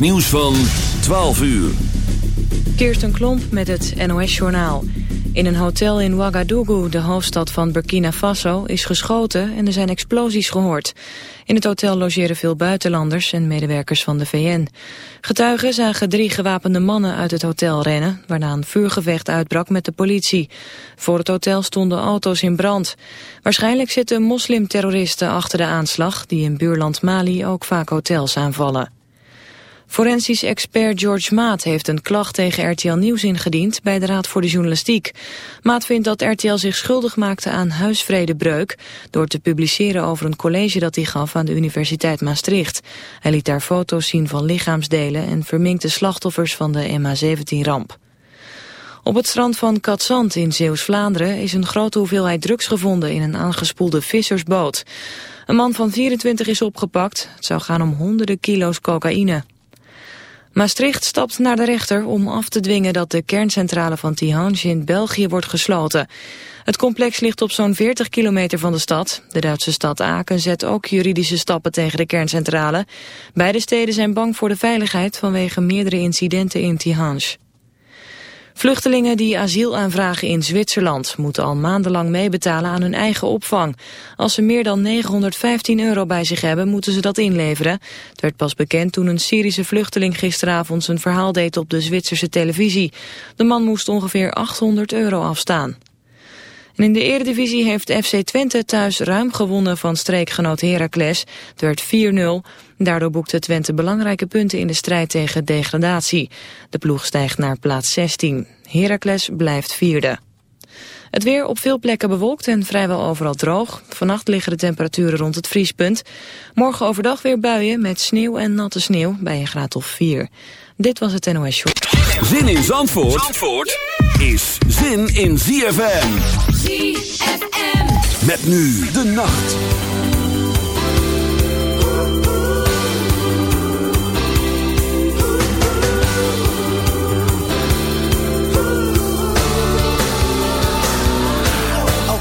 Nieuws van 12 uur. Kirsten Klomp met het NOS-journaal. In een hotel in Ouagadougou, de hoofdstad van Burkina Faso, is geschoten en er zijn explosies gehoord. In het hotel logeren veel buitenlanders en medewerkers van de VN. Getuigen zagen drie gewapende mannen uit het hotel rennen, waarna een vuurgevecht uitbrak met de politie. Voor het hotel stonden auto's in brand. Waarschijnlijk zitten moslimterroristen achter de aanslag, die in buurland Mali ook vaak hotels aanvallen. Forensisch expert George Maat heeft een klacht tegen RTL Nieuws ingediend bij de Raad voor de Journalistiek. Maat vindt dat RTL zich schuldig maakte aan huisvredebreuk door te publiceren over een college dat hij gaf aan de Universiteit Maastricht. Hij liet daar foto's zien van lichaamsdelen en verminkte slachtoffers van de MH17-ramp. Op het strand van Katzand in Zeeuws-Vlaanderen is een grote hoeveelheid drugs gevonden in een aangespoelde vissersboot. Een man van 24 is opgepakt. Het zou gaan om honderden kilo's cocaïne. Maastricht stapt naar de rechter om af te dwingen dat de kerncentrale van Tihange in België wordt gesloten. Het complex ligt op zo'n 40 kilometer van de stad. De Duitse stad Aken zet ook juridische stappen tegen de kerncentrale. Beide steden zijn bang voor de veiligheid vanwege meerdere incidenten in Tihange. Vluchtelingen die asiel aanvragen in Zwitserland moeten al maandenlang meebetalen aan hun eigen opvang. Als ze meer dan 915 euro bij zich hebben, moeten ze dat inleveren. Het werd pas bekend toen een Syrische vluchteling gisteravond zijn verhaal deed op de Zwitserse televisie. De man moest ongeveer 800 euro afstaan. En in de eredivisie heeft FC Twente thuis ruim gewonnen van streekgenoot Heracles. Het werd 4-0. Daardoor boekte Twente belangrijke punten in de strijd tegen degradatie. De ploeg stijgt naar plaats 16. Heracles blijft vierde. Het weer op veel plekken bewolkt en vrijwel overal droog. Vannacht liggen de temperaturen rond het vriespunt. Morgen overdag weer buien met sneeuw en natte sneeuw bij een graad of 4. Dit was het NOS Show. Zin in Zandvoort, Zandvoort is zin in ZFM. ZFM. Met nu de nacht.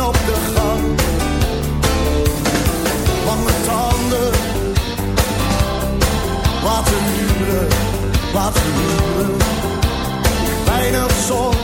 op de gang. Lange tanden, wat een huwelijk, wat een huwelijk. Weinig zon.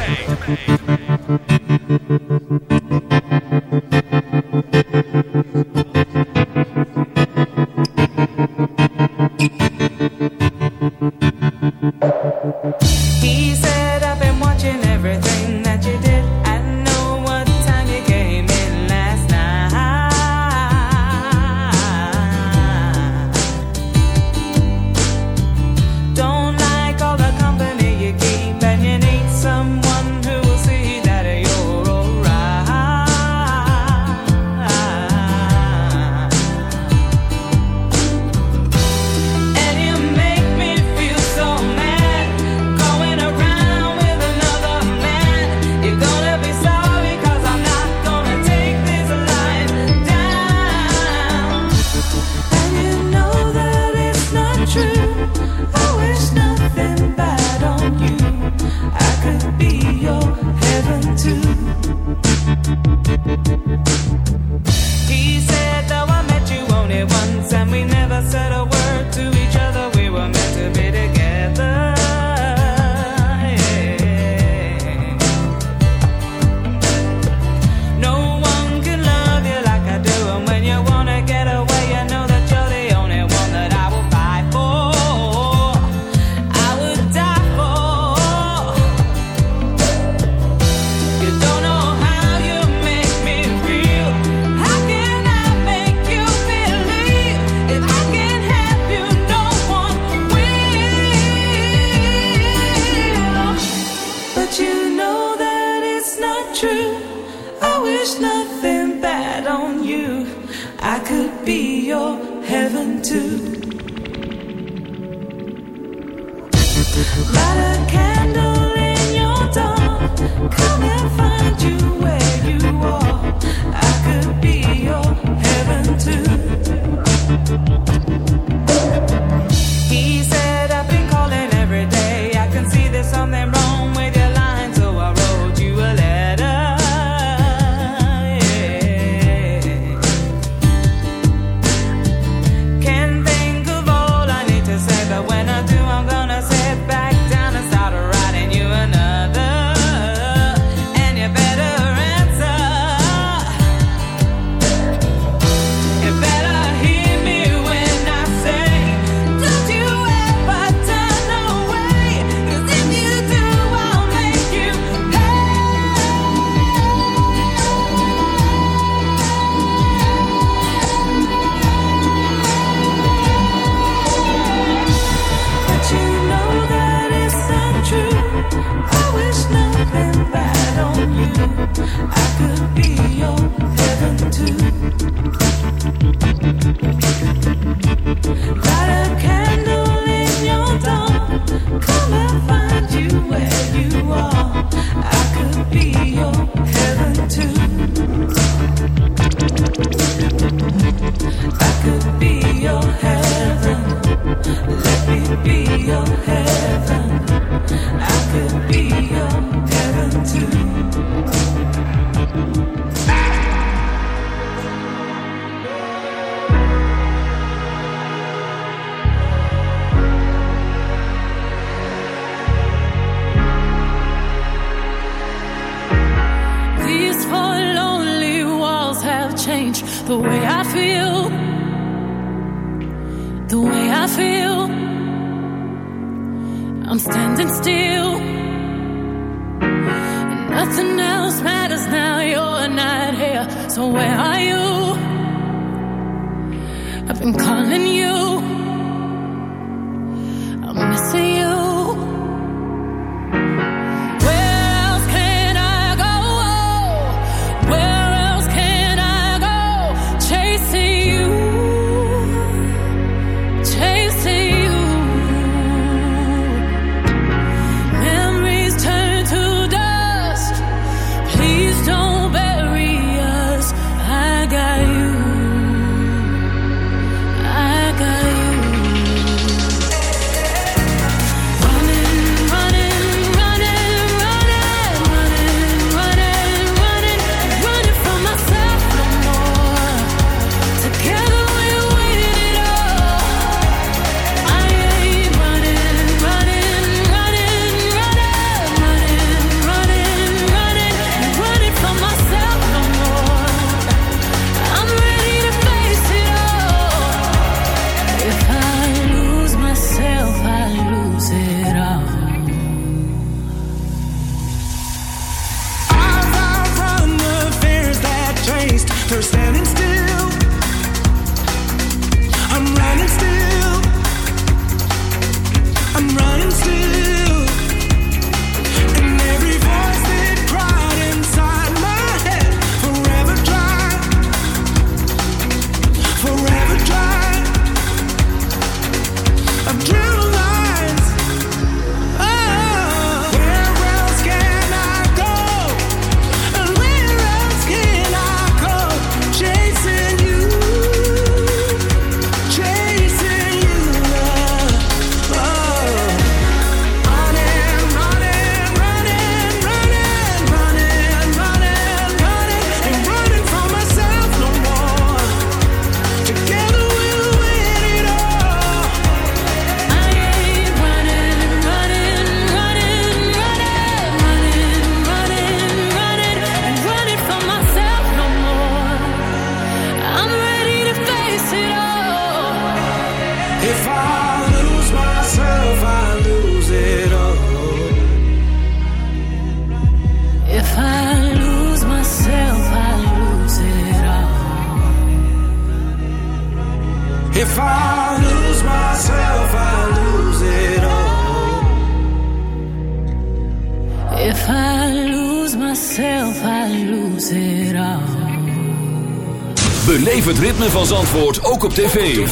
van Zandvoort ook op tv.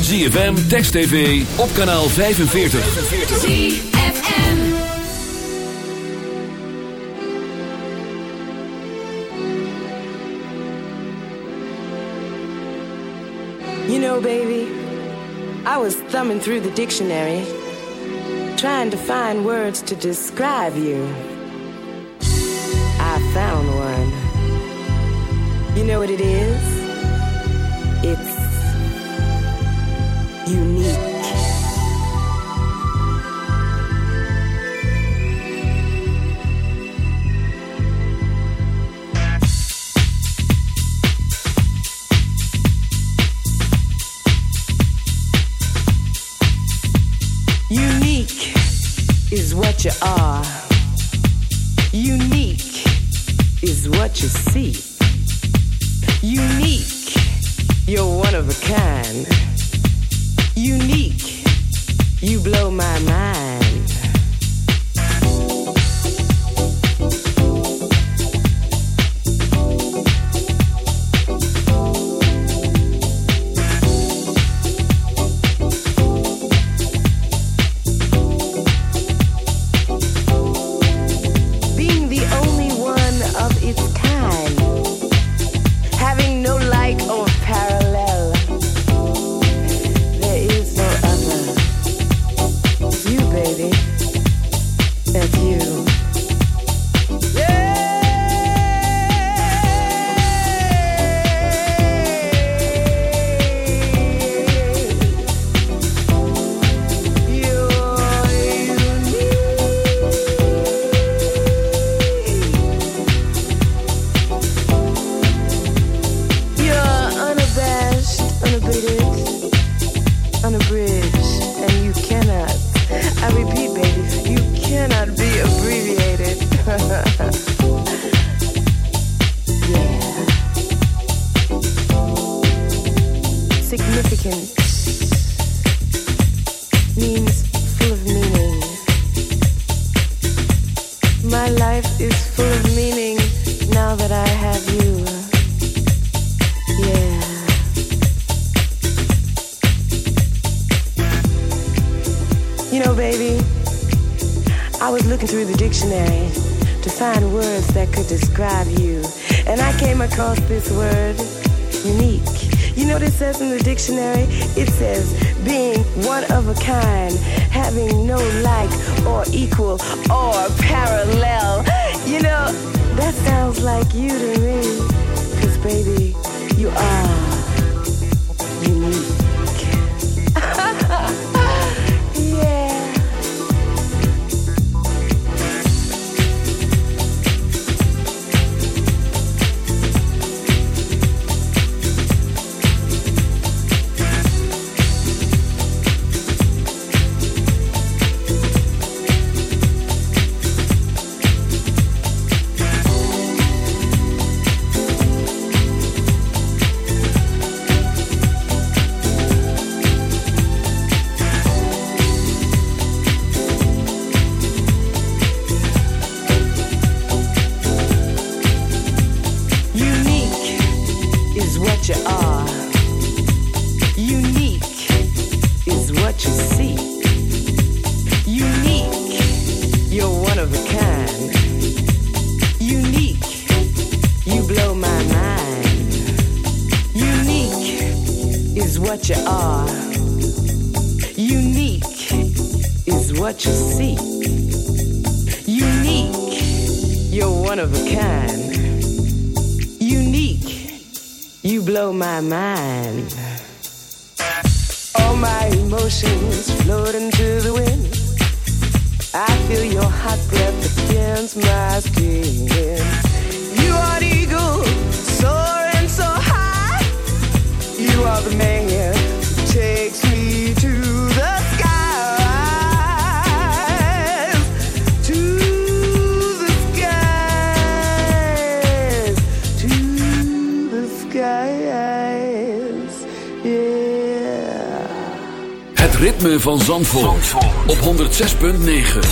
ZFM, Text TV, op kanaal 45. ZFM You know baby, I was thumbing through the dictionary. Trying to find words to describe you. I found one. You know what it is? unique. 106.9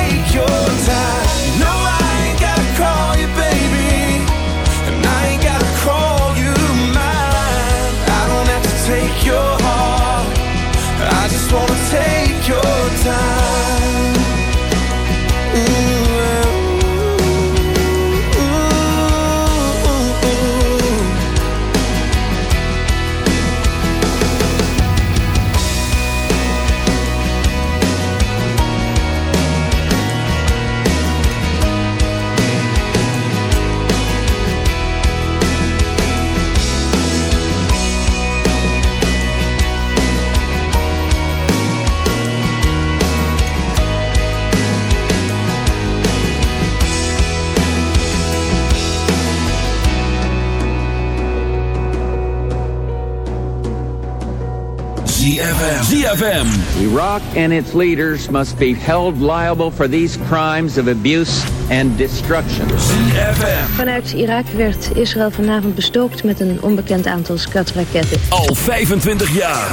ZFM. ZFM. Iraq and its leaders must be held liable for these crimes of abuse and destruction. ZFM. Vanuit Irak werd Israël vanavond bestookt met een onbekend aantal skatraketten. Al 25 jaar.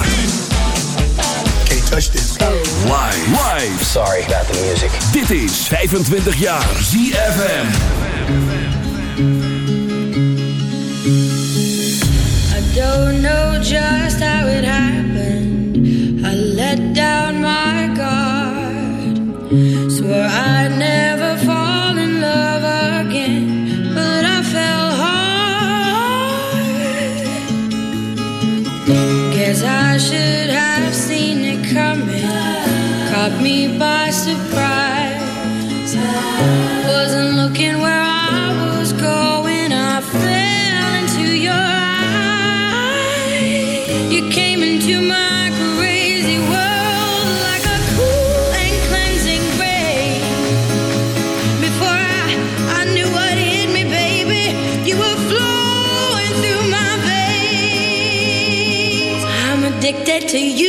Can't touch this. Live. Live. Sorry about the music. Dit is 25 jaar ZFM. I don't know just how it happened. Down my to you,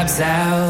drops out,